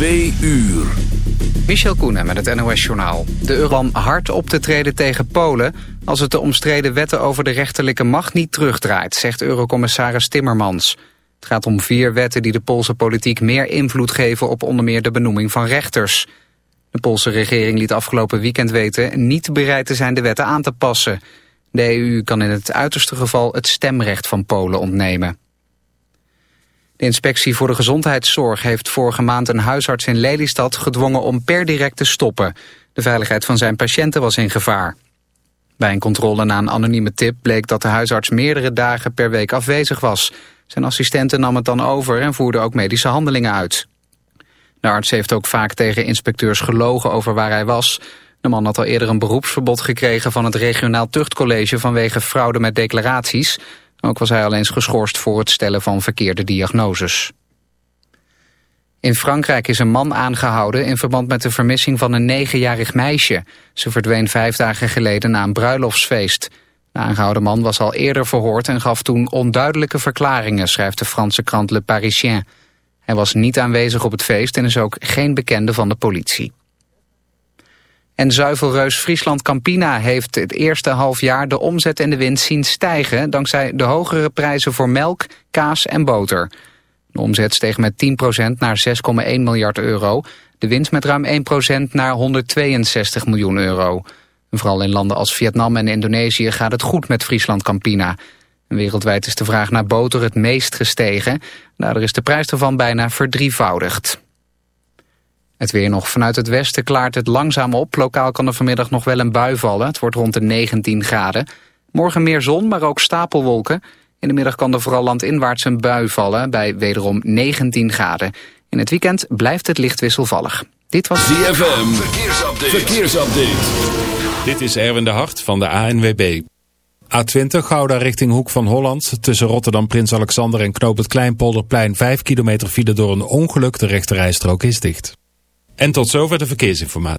Twee uur. Michel Koenen met het NOS-journaal. De euro hard op te treden tegen Polen... als het de omstreden wetten over de rechterlijke macht niet terugdraait... zegt eurocommissaris Timmermans. Het gaat om vier wetten die de Poolse politiek meer invloed geven... op onder meer de benoeming van rechters. De Poolse regering liet afgelopen weekend weten... niet bereid te zijn de wetten aan te passen. De EU kan in het uiterste geval het stemrecht van Polen ontnemen. De inspectie voor de gezondheidszorg heeft vorige maand een huisarts in Lelystad gedwongen om per direct te stoppen. De veiligheid van zijn patiënten was in gevaar. Bij een controle na een anonieme tip bleek dat de huisarts meerdere dagen per week afwezig was. Zijn assistenten nam het dan over en voerde ook medische handelingen uit. De arts heeft ook vaak tegen inspecteurs gelogen over waar hij was. De man had al eerder een beroepsverbod gekregen van het regionaal tuchtcollege vanwege fraude met declaraties. Ook was hij al eens geschorst voor het stellen van verkeerde diagnoses. In Frankrijk is een man aangehouden in verband met de vermissing van een negenjarig meisje. Ze verdween vijf dagen geleden na een bruiloftsfeest. De aangehouden man was al eerder verhoord en gaf toen onduidelijke verklaringen, schrijft de Franse krant Le Parisien. Hij was niet aanwezig op het feest en is ook geen bekende van de politie. En zuivelreus Friesland Campina heeft het eerste halfjaar de omzet en de winst zien stijgen... dankzij de hogere prijzen voor melk, kaas en boter. De omzet steeg met 10% naar 6,1 miljard euro. De winst met ruim 1% naar 162 miljoen euro. vooral in landen als Vietnam en Indonesië gaat het goed met Friesland Campina. wereldwijd is de vraag naar boter het meest gestegen. Daardoor is de prijs ervan bijna verdrievoudigd. Het weer nog vanuit het westen klaart het langzaam op. Lokaal kan er vanmiddag nog wel een bui vallen. Het wordt rond de 19 graden. Morgen meer zon, maar ook stapelwolken. In de middag kan er vooral landinwaarts een bui vallen bij wederom 19 graden. In het weekend blijft het licht wisselvallig. Dit was ZFM. Verkeersupdate. Verkeersupdate. Dit is Erwin de Hart van de ANWB. A20 Gouda richting Hoek van Holland. Tussen Rotterdam, Prins Alexander en Knoop het Kleinpolderplein 5 kilometer file door een ongeluk. De rechterrijstrook is dicht. En tot zover de verkeersinformatie.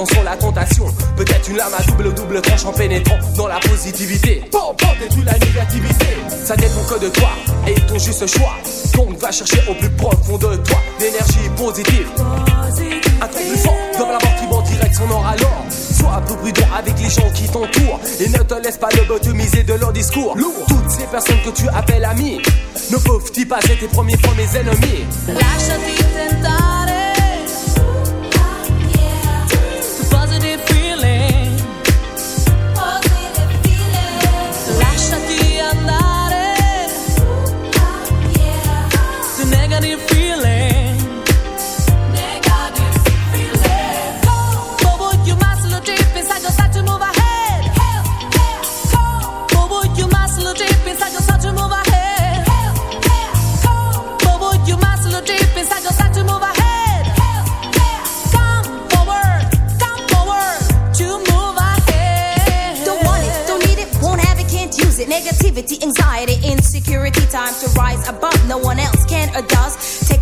attention la tentation. Peut-être une lame à double double tranche en pénétrant dans la positivité. Bon, bon, détruis la négativité. Ça dépend que de toi et ton juste choix. Donc va chercher au plus profond de toi l'énergie positive. Un truc plus fort dans la mort qui va en direction or alors. Sois un peu prudent avec les gens qui t'entourent et ne te laisse pas lobotomiser de leur discours. Toutes ces personnes que tu appelles amis ne peuvent-ils pas être tes premiers fois mes ennemis? Lasciati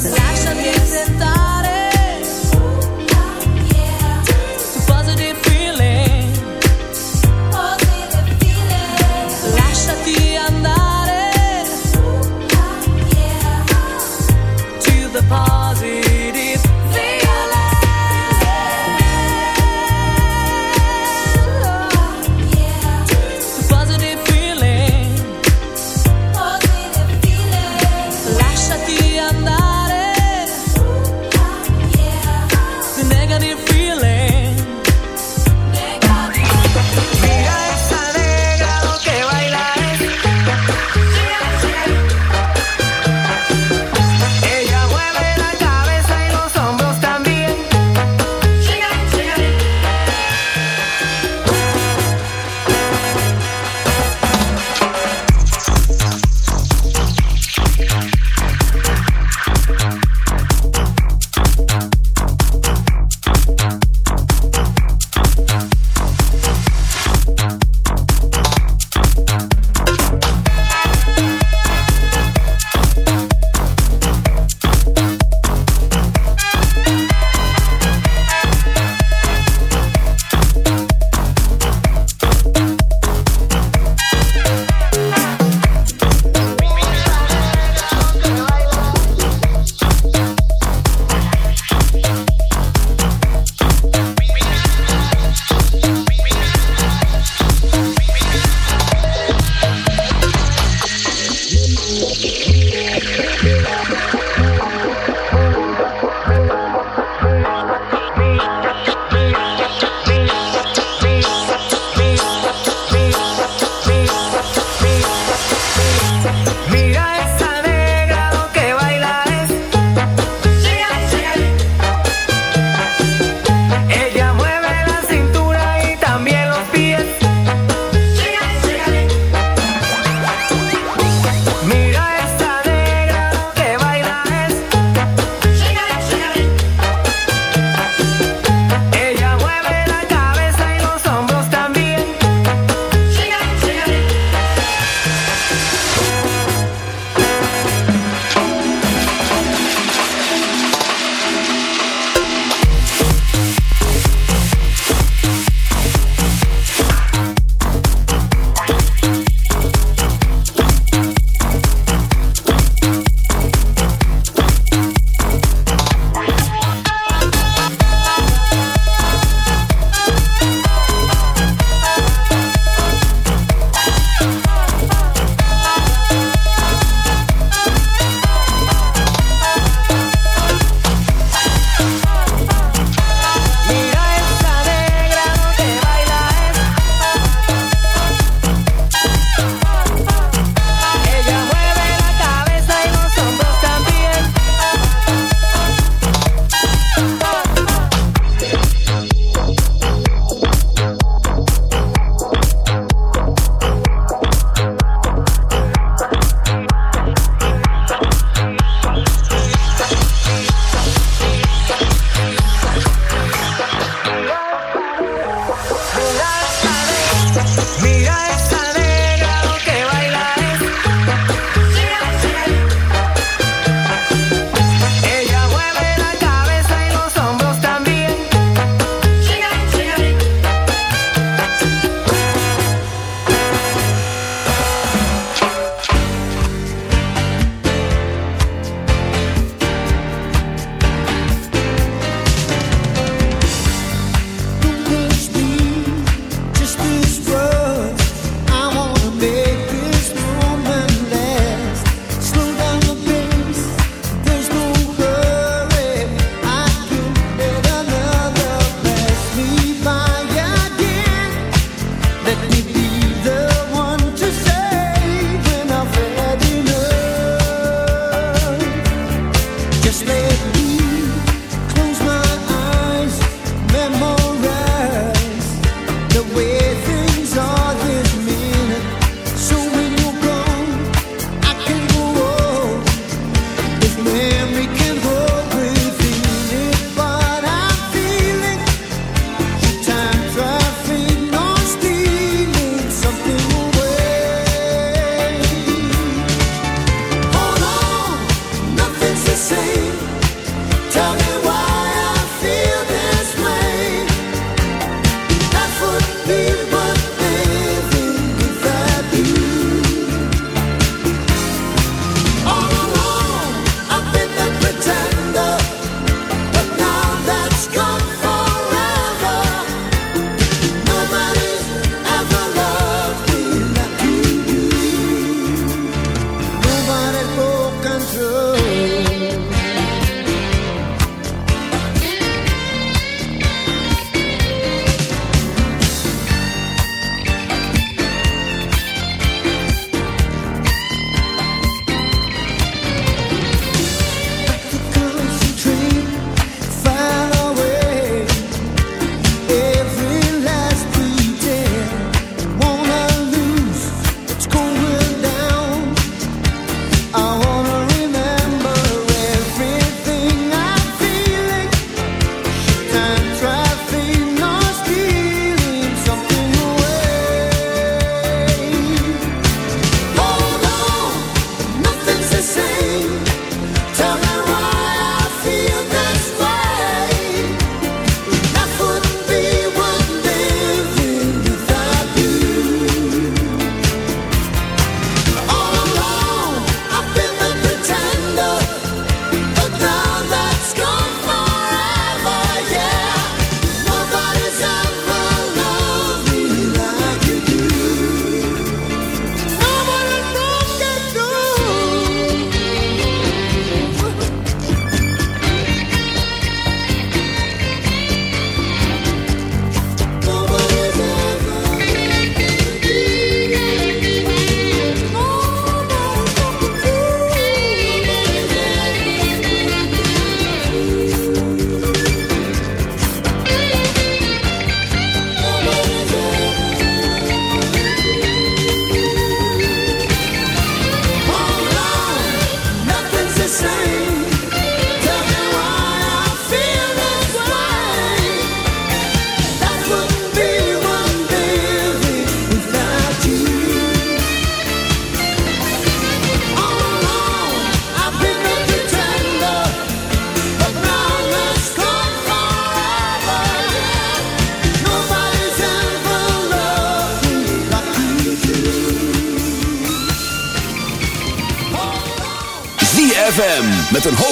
Sasha music thought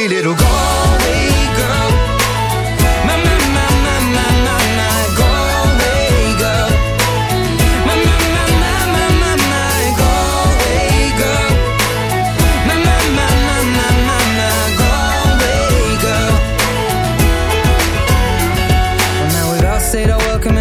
pretty little girl.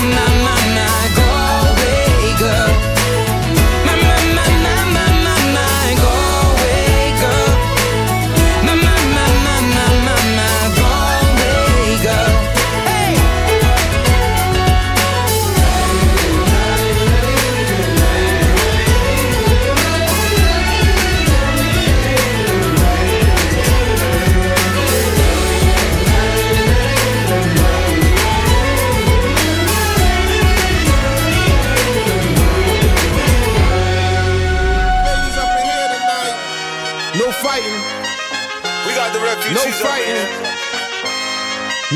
na, na.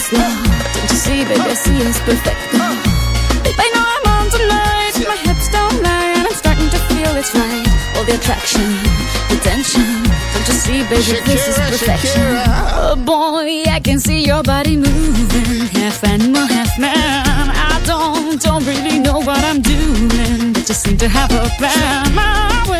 Real slow. Don't you see, baby, I see it's perfect. Babe, I know I'm on tonight, my hips don't lie, and I'm starting to feel it's right. All the attraction, the tension. Don't you see, baby, this is perfection. Oh boy, I can see your body moving, half animal, half man. I don't, don't really know what I'm doing, but just seem to have a plan. My will,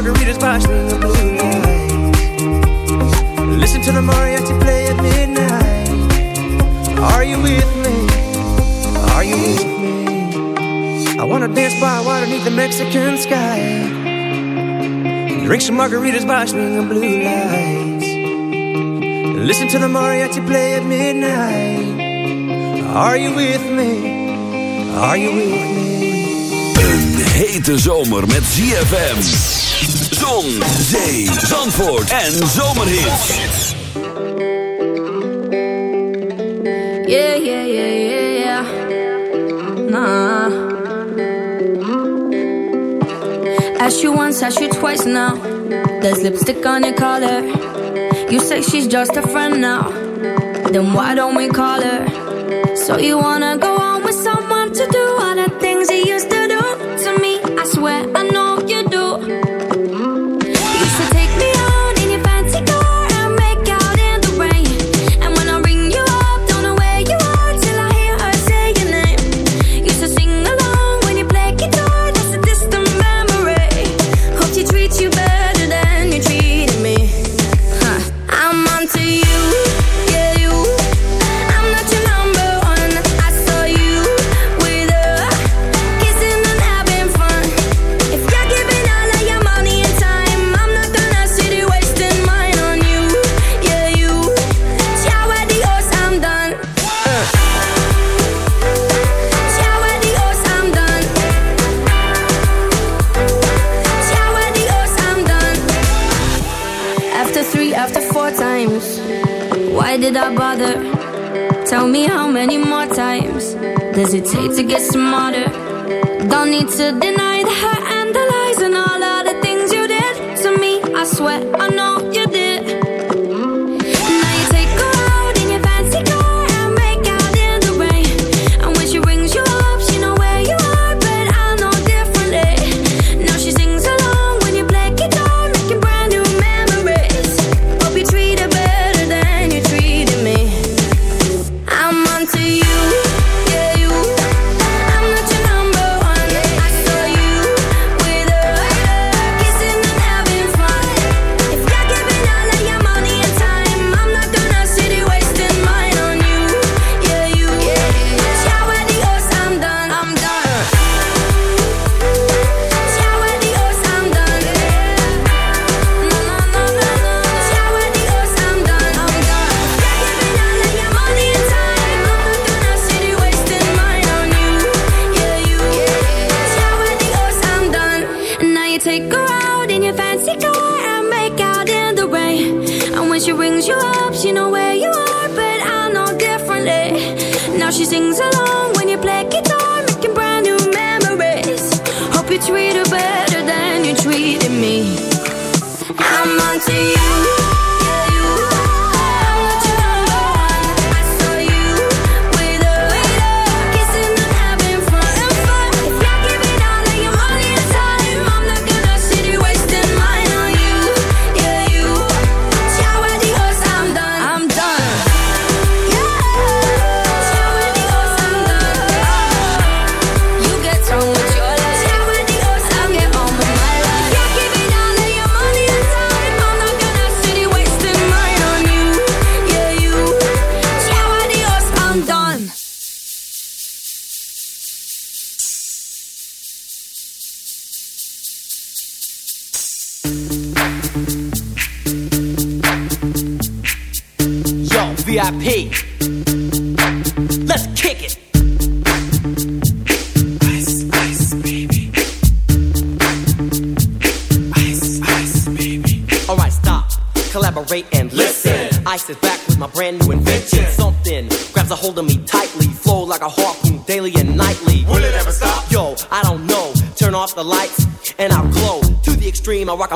Margaritas by swinging blue lights. Listen to the mariachi play at midnight. Are you with me? Are you with me? I wanna dance by water beneath the Mexican sky. Drink some margaritas by swinging blue lights. Listen to the mariachi play at midnight. Are you with me? Are you with me? Een hete zomer met ZFM. Zon, zee, zandvoort en zomerhits. Yeah, yeah, yeah, yeah, yeah. Nah. Ask you once, ask you twice now. There's lipstick on your collar. You say she's just a friend now. Then why don't we call her? So you wanna go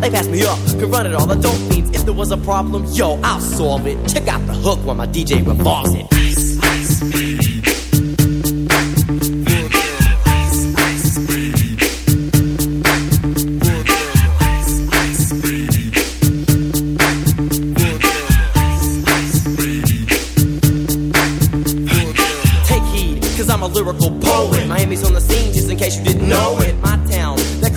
They passed me up, could run it all. The dope means if there was a problem, yo, I'll solve it. Check out the hook while my DJ revolves it. Ice, ice, baby. Take heed, I'm a lyrical poet. Miami's on the scene, just in case you didn't know it. My town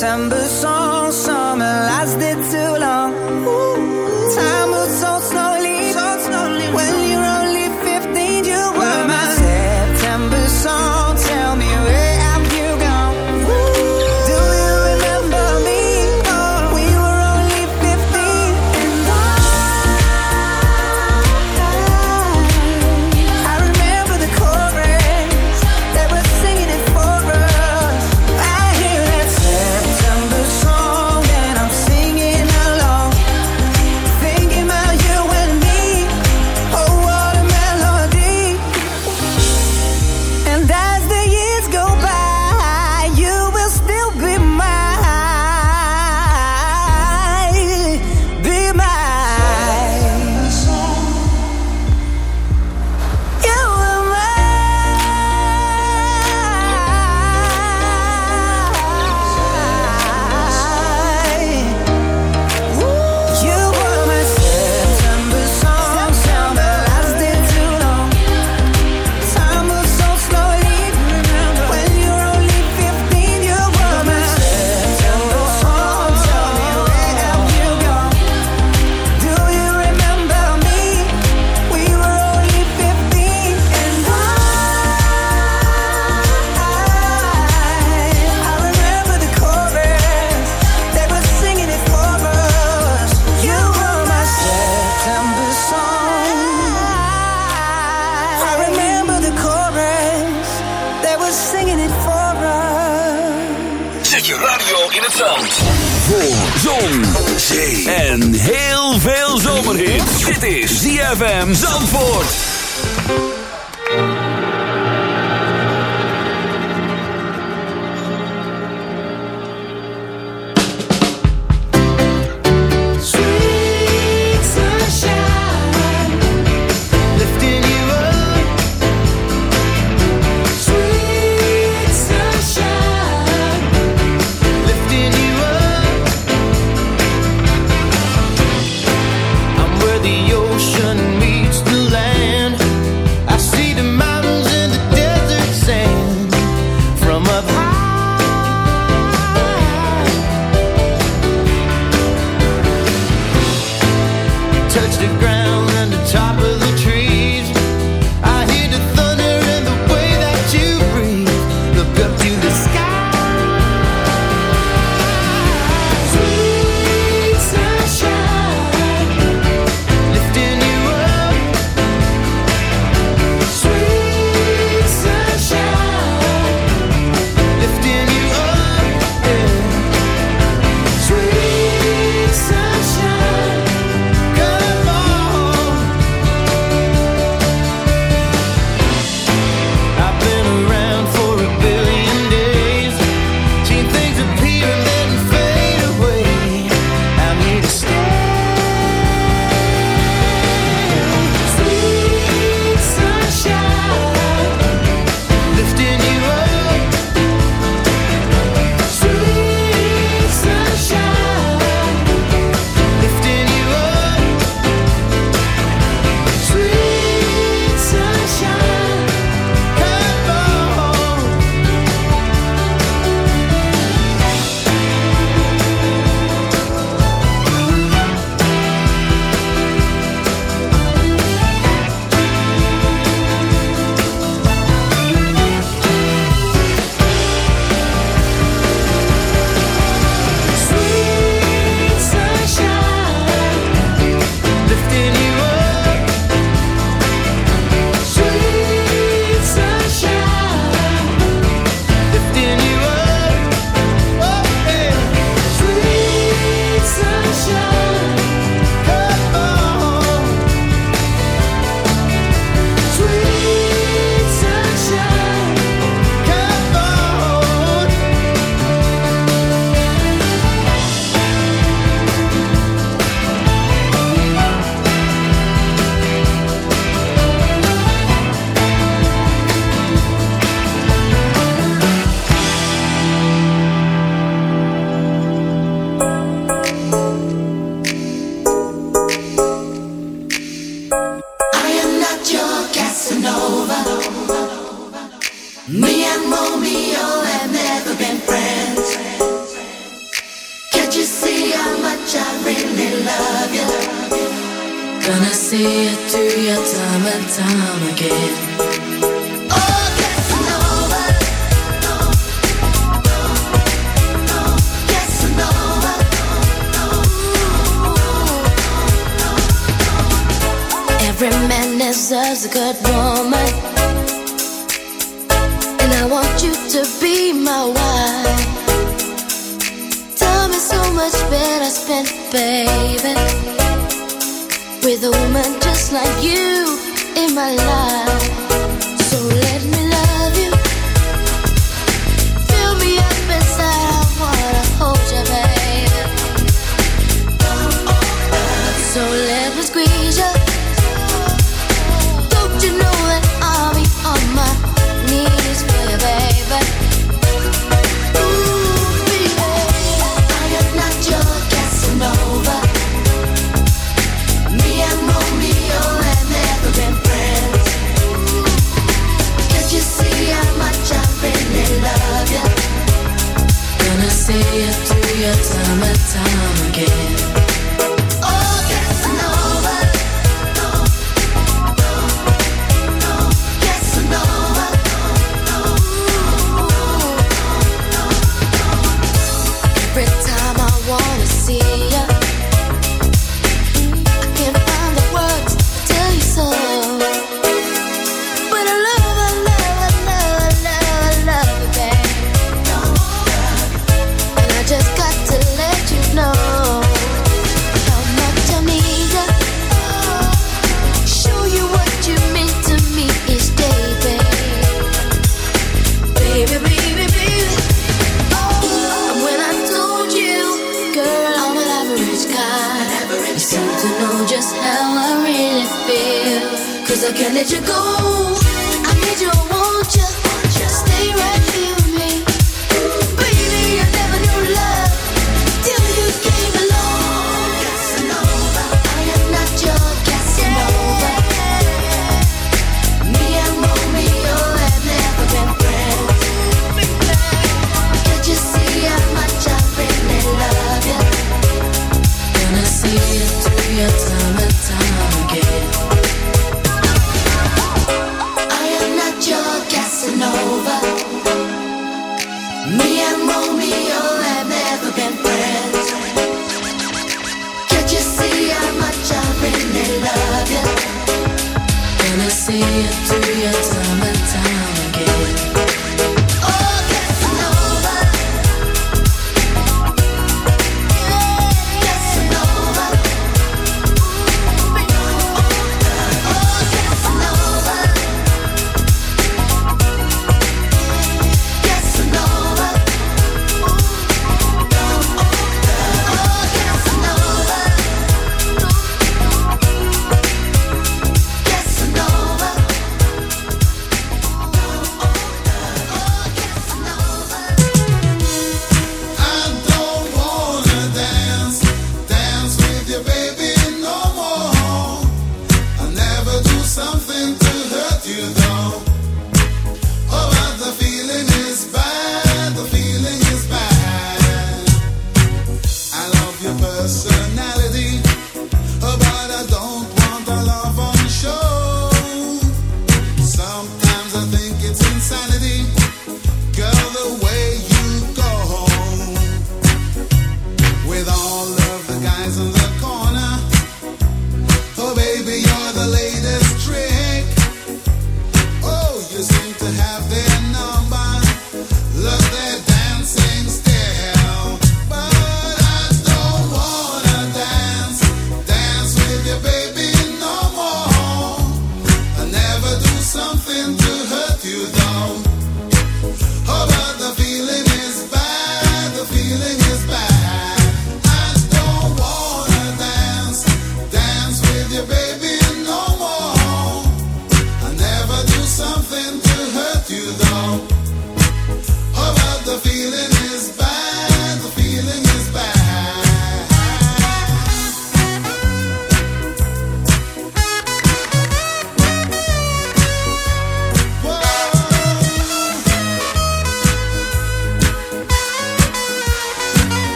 September song.